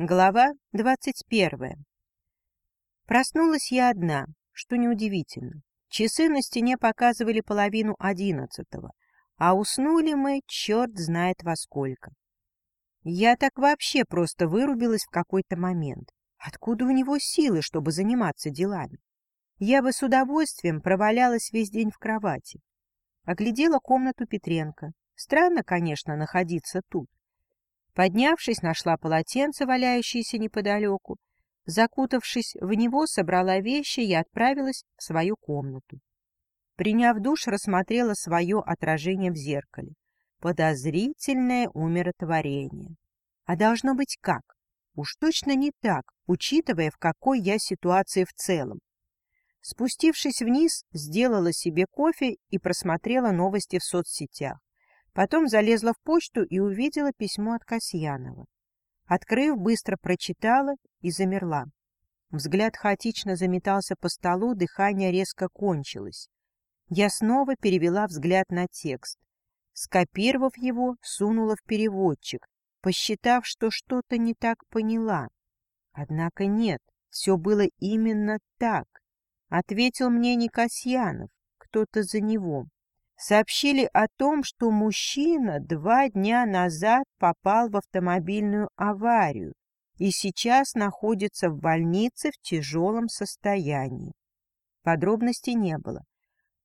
Глава двадцать первая. Проснулась я одна, что неудивительно. Часы на стене показывали половину одиннадцатого, а уснули мы черт знает во сколько. Я так вообще просто вырубилась в какой-то момент. Откуда у него силы, чтобы заниматься делами? Я бы с удовольствием провалялась весь день в кровати. Оглядела комнату Петренко. Странно, конечно, находиться тут. Поднявшись, нашла полотенце, валяющееся неподалеку. Закутавшись в него, собрала вещи и отправилась в свою комнату. Приняв душ, рассмотрела свое отражение в зеркале. Подозрительное умиротворение. А должно быть как? Уж точно не так, учитывая, в какой я ситуации в целом. Спустившись вниз, сделала себе кофе и просмотрела новости в соцсетях. Потом залезла в почту и увидела письмо от Касьянова. Открыв, быстро прочитала и замерла. Взгляд хаотично заметался по столу, дыхание резко кончилось. Я снова перевела взгляд на текст. Скопировав его, сунула в переводчик, посчитав, что что-то не так поняла. Однако нет, все было именно так. Ответил мне не Касьянов, кто-то за него сообщили о том, что мужчина два дня назад попал в автомобильную аварию и сейчас находится в больнице в тяжелом состоянии. Подробностей не было.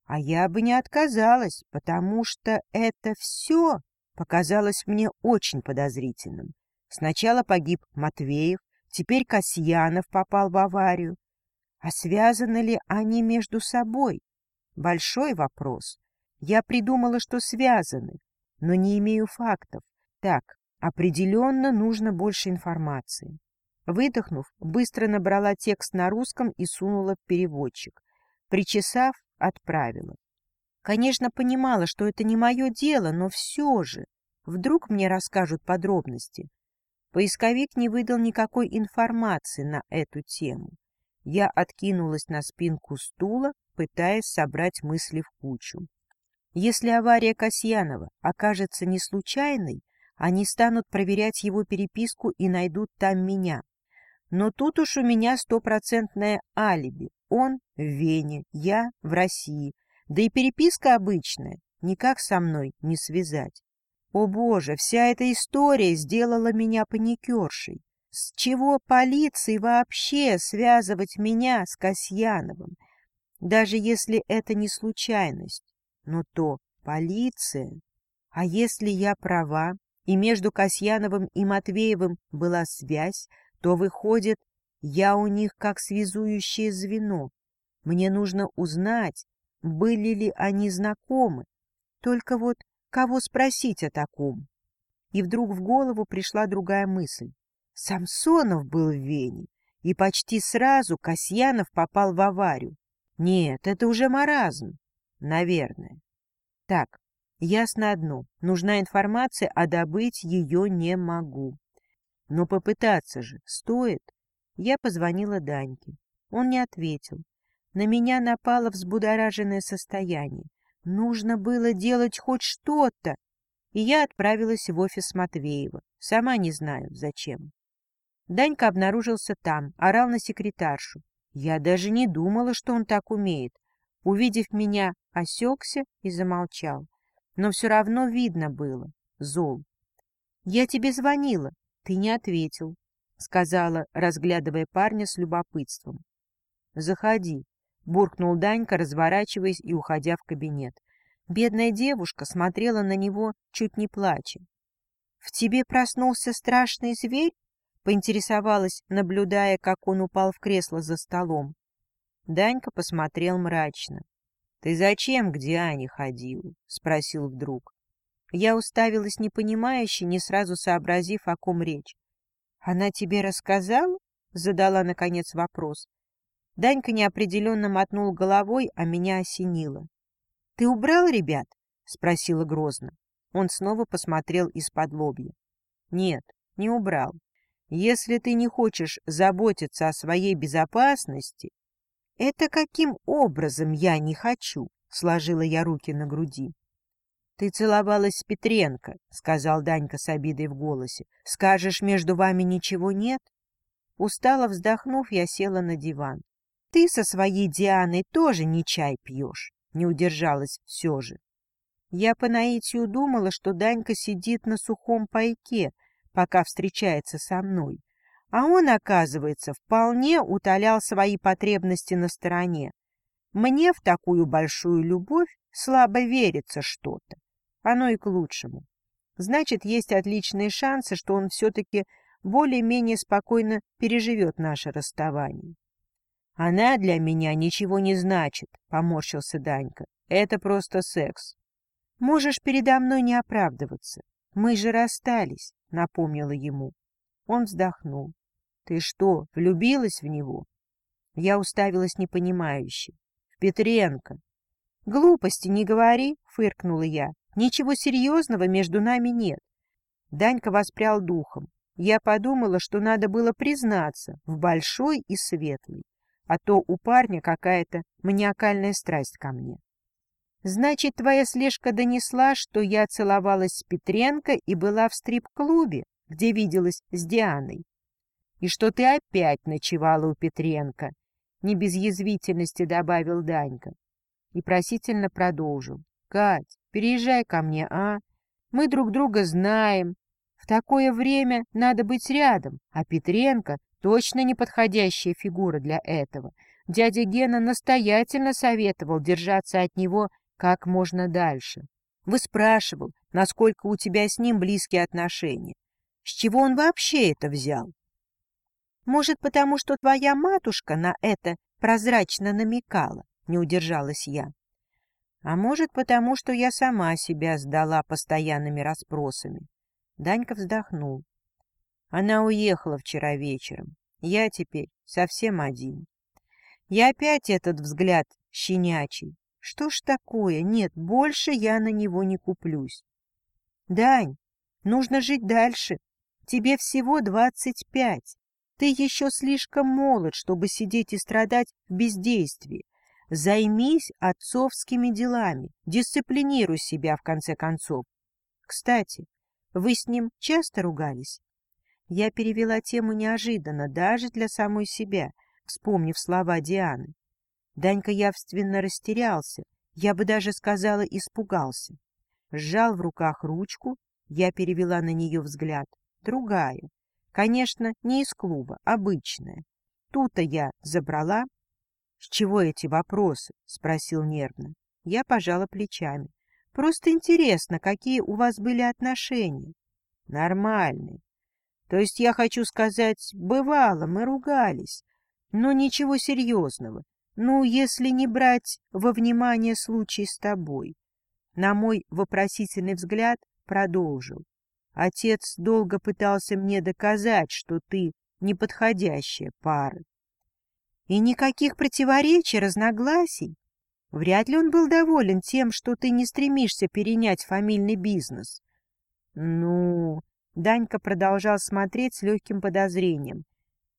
А я бы не отказалась, потому что это все показалось мне очень подозрительным. Сначала погиб Матвеев, теперь Касьянов попал в аварию. А связаны ли они между собой? Большой вопрос. Я придумала, что связаны, но не имею фактов. Так, определенно нужно больше информации. Выдохнув, быстро набрала текст на русском и сунула в переводчик. Причесав, отправила. Конечно, понимала, что это не мое дело, но все же. Вдруг мне расскажут подробности. Поисковик не выдал никакой информации на эту тему. Я откинулась на спинку стула, пытаясь собрать мысли в кучу. Если авария Касьянова окажется не случайной, они станут проверять его переписку и найдут там меня. Но тут уж у меня стопроцентное алиби. Он в Вене, я в России. Да и переписка обычная, никак со мной не связать. О боже, вся эта история сделала меня паникершей. С чего полиции вообще связывать меня с Касьяновым, даже если это не случайность? Но то полиция. А если я права, и между Касьяновым и Матвеевым была связь, то, выходит, я у них как связующее звено. Мне нужно узнать, были ли они знакомы. Только вот кого спросить о таком? И вдруг в голову пришла другая мысль. Самсонов был в Вене, и почти сразу Касьянов попал в аварию. Нет, это уже маразм. Наверное. Так, ясно одно. Нужна информация, а добыть ее не могу. Но попытаться же стоит. Я позвонила Даньке. Он не ответил. На меня напало взбудораженное состояние. Нужно было делать хоть что-то. И я отправилась в офис Матвеева. Сама не знаю, зачем. Данька обнаружился там, орал на секретаршу. Я даже не думала, что он так умеет. Увидев меня, осекся и замолчал. Но все равно видно было. Зол. — Я тебе звонила. Ты не ответил, — сказала, разглядывая парня с любопытством. — Заходи, — буркнул Данька, разворачиваясь и уходя в кабинет. Бедная девушка смотрела на него, чуть не плача. — В тебе проснулся страшный зверь? — поинтересовалась, наблюдая, как он упал в кресло за столом. Данька посмотрел мрачно. — Ты зачем к Диане ходил? — спросил вдруг. Я уставилась непонимающе, не сразу сообразив, о ком речь. — Она тебе рассказала? — задала, наконец, вопрос. Данька неопределенно мотнул головой, а меня осенило. — Ты убрал ребят? — спросила грозно. Он снова посмотрел из-под лобья. — Нет, не убрал. Если ты не хочешь заботиться о своей безопасности, «Это каким образом я не хочу?» — сложила я руки на груди. — Ты целовалась с Петренко, — сказал Данька с обидой в голосе. — Скажешь, между вами ничего нет? Устало вздохнув, я села на диван. — Ты со своей Дианой тоже не чай пьешь, — не удержалась все же. Я по наитию думала, что Данька сидит на сухом пайке, пока встречается со мной. А он, оказывается, вполне утолял свои потребности на стороне. Мне в такую большую любовь слабо верится что-то. Оно и к лучшему. Значит, есть отличные шансы, что он все-таки более-менее спокойно переживет наше расставание. — Она для меня ничего не значит, — поморщился Данька. — Это просто секс. — Можешь передо мной не оправдываться. Мы же расстались, — напомнила ему. Он вздохнул. — Ты что, влюбилась в него? Я уставилась непонимающе. — В Петренко. — Глупости не говори, — фыркнула я. — Ничего серьезного между нами нет. Данька воспрял духом. Я подумала, что надо было признаться в большой и светлой, а то у парня какая-то маниакальная страсть ко мне. Значит, твоя слежка донесла, что я целовалась с Петренко и была в стрип-клубе, где виделась с Дианой. И что ты опять ночевала у Петренко, не без язвительности добавил Данька. И просительно продолжил. Кать, переезжай ко мне, а? Мы друг друга знаем. В такое время надо быть рядом, а Петренко точно неподходящая фигура для этого. Дядя Гена настоятельно советовал держаться от него как можно дальше. Выспрашивал, насколько у тебя с ним близкие отношения. С чего он вообще это взял? Может, потому что твоя матушка на это прозрачно намекала, не удержалась я. А может, потому что я сама себя сдала постоянными расспросами. Данька вздохнул. Она уехала вчера вечером. Я теперь совсем один. Я опять этот взгляд щенячий. Что ж такое? Нет, больше я на него не куплюсь. Дань, нужно жить дальше. Тебе всего двадцать пять. Ты еще слишком молод, чтобы сидеть и страдать в бездействии. Займись отцовскими делами, дисциплинируй себя, в конце концов. Кстати, вы с ним часто ругались? Я перевела тему неожиданно, даже для самой себя, вспомнив слова Дианы. Данька явственно растерялся, я бы даже сказала, испугался. Сжал в руках ручку, я перевела на нее взгляд. Другая. Конечно, не из клуба, обычная. Тут-то я забрала. — С чего эти вопросы? — спросил нервно. Я пожала плечами. — Просто интересно, какие у вас были отношения. — Нормальные. То есть я хочу сказать, бывало, мы ругались, но ничего серьезного. Ну, если не брать во внимание случай с тобой. На мой вопросительный взгляд продолжил. Отец долго пытался мне доказать, что ты неподходящая пара. И никаких противоречий, разногласий. Вряд ли он был доволен тем, что ты не стремишься перенять фамильный бизнес. Ну, Данька продолжал смотреть с легким подозрением.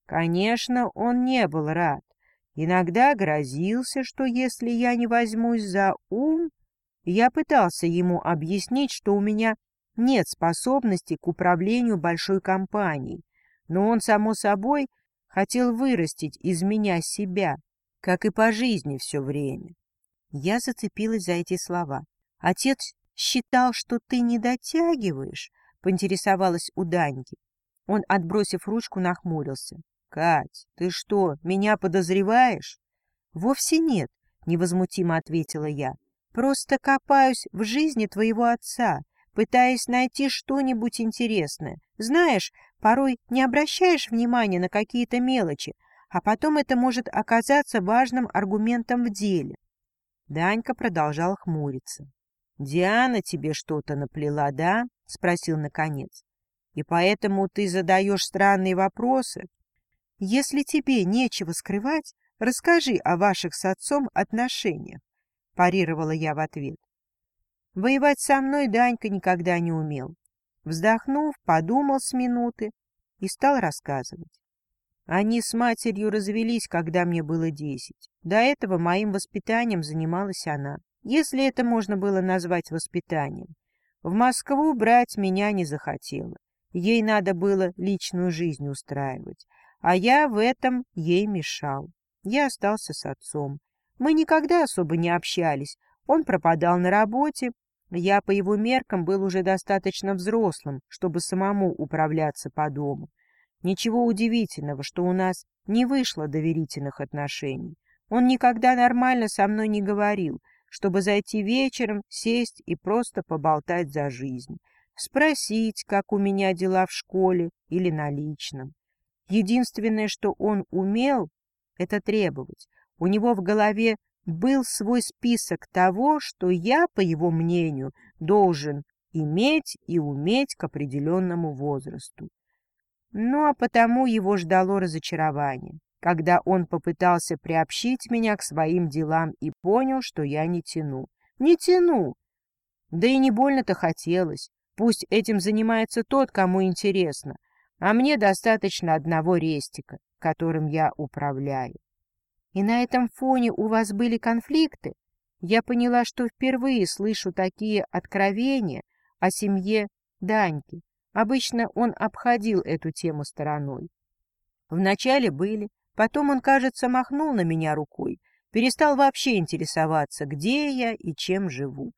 Конечно, он не был рад. Иногда грозился, что если я не возьмусь за ум, я пытался ему объяснить, что у меня нет способности к управлению большой компанией, но он, само собой, хотел вырастить из меня себя, как и по жизни все время. Я зацепилась за эти слова. Отец считал, что ты не дотягиваешь, поинтересовалась у Даньки. Он, отбросив ручку, нахмурился. Кать, ты что, меня подозреваешь? Вовсе нет, невозмутимо ответила я. Просто копаюсь в жизни твоего отца, пытаясь найти что-нибудь интересное. Знаешь, порой не обращаешь внимания на какие-то мелочи, а потом это может оказаться важным аргументом в деле. Данька продолжал хмуриться. — Диана тебе что-то наплела, да? — спросил наконец. — И поэтому ты задаешь странные вопросы? Если тебе нечего скрывать, расскажи о ваших с отцом отношениях, — парировала я в ответ. Воевать со мной Данька никогда не умел. Вздохнув, подумал с минуты и стал рассказывать. Они с матерью развелись, когда мне было десять. До этого моим воспитанием занималась она. если это можно было назвать воспитанием. В Москву брать меня не захотела. Ей надо было личную жизнь устраивать, а я в этом ей мешал. Я остался с отцом. Мы никогда особо не общались. Он пропадал на работе. Я по его меркам был уже достаточно взрослым, чтобы самому управляться по дому. Ничего удивительного, что у нас не вышло доверительных отношений. Он никогда нормально со мной не говорил, чтобы зайти вечером, сесть и просто поболтать за жизнь, спросить, как у меня дела в школе или на личном. Единственное, что он умел, это требовать. У него в голове был свой список того, что я, по его мнению, должен иметь и уметь к определенному возрасту. Ну, а потому его ждало разочарование, когда он попытался приобщить меня к своим делам и понял, что я не тяну. Не тяну! Да и не больно-то хотелось. Пусть этим занимается тот, кому интересно, а мне достаточно одного рестика, которым я управляю. И на этом фоне у вас были конфликты? Я поняла, что впервые слышу такие откровения о семье Даньки. Обычно он обходил эту тему стороной. Вначале были, потом он, кажется, махнул на меня рукой, перестал вообще интересоваться, где я и чем живу.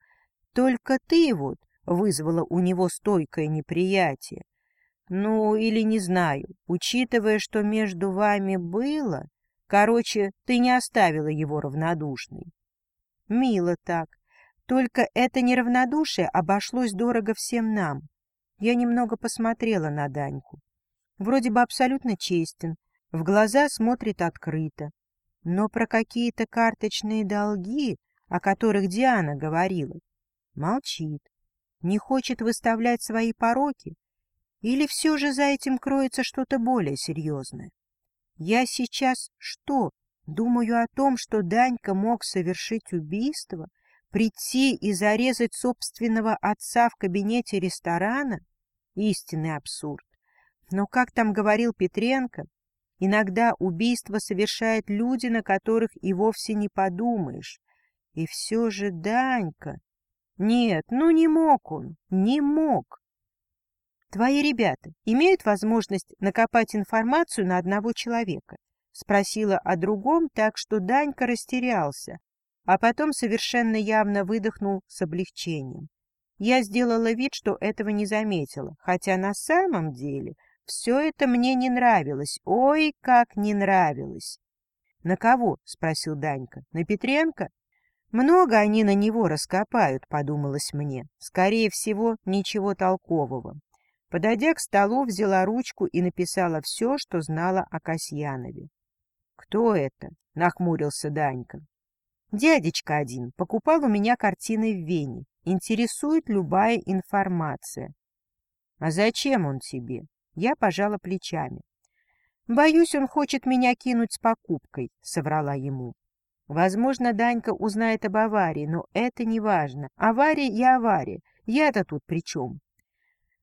Только ты вот вызвала у него стойкое неприятие. Ну, или не знаю, учитывая, что между вами было... Короче, ты не оставила его равнодушной. Мило так. Только это неравнодушие обошлось дорого всем нам. Я немного посмотрела на Даньку. Вроде бы абсолютно честен, в глаза смотрит открыто. Но про какие-то карточные долги, о которых Диана говорила, молчит. Не хочет выставлять свои пороки? Или все же за этим кроется что-то более серьезное? Я сейчас что, думаю о том, что Данька мог совершить убийство, прийти и зарезать собственного отца в кабинете ресторана? Истинный абсурд. Но, как там говорил Петренко, иногда убийство совершают люди, на которых и вовсе не подумаешь. И все же Данька... Нет, ну не мог он, не мог. Твои ребята имеют возможность накопать информацию на одного человека? Спросила о другом так, что Данька растерялся, а потом совершенно явно выдохнул с облегчением. Я сделала вид, что этого не заметила, хотя на самом деле все это мне не нравилось. Ой, как не нравилось! — На кого? — спросил Данька. — На Петренко? Много они на него раскопают, — подумалось мне. Скорее всего, ничего толкового. Подойдя к столу, взяла ручку и написала все, что знала о Касьянове. — Кто это? — нахмурился Данька. — Дядечка один покупал у меня картины в Вене. Интересует любая информация. — А зачем он тебе? Я пожала плечами. — Боюсь, он хочет меня кинуть с покупкой, — соврала ему. Возможно, Данька узнает об аварии, но это не важно. Авария и авария. Я-то тут при чем? —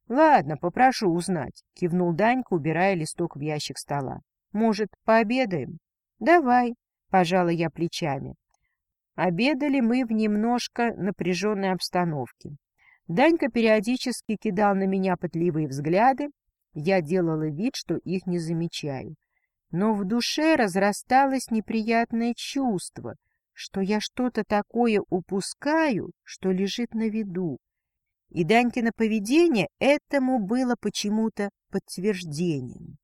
Ладно, попрошу узнать, — кивнул Данька, убирая листок в ящик стола. — Может, пообедаем? — Давай, — пожала я плечами. Обедали мы в немножко напряженной обстановке. Данька периодически кидал на меня пытливые взгляды. Я делала вид, что их не замечаю. Но в душе разрасталось неприятное чувство, что я что-то такое упускаю, что лежит на виду. И Данькино поведение этому было почему-то подтверждением.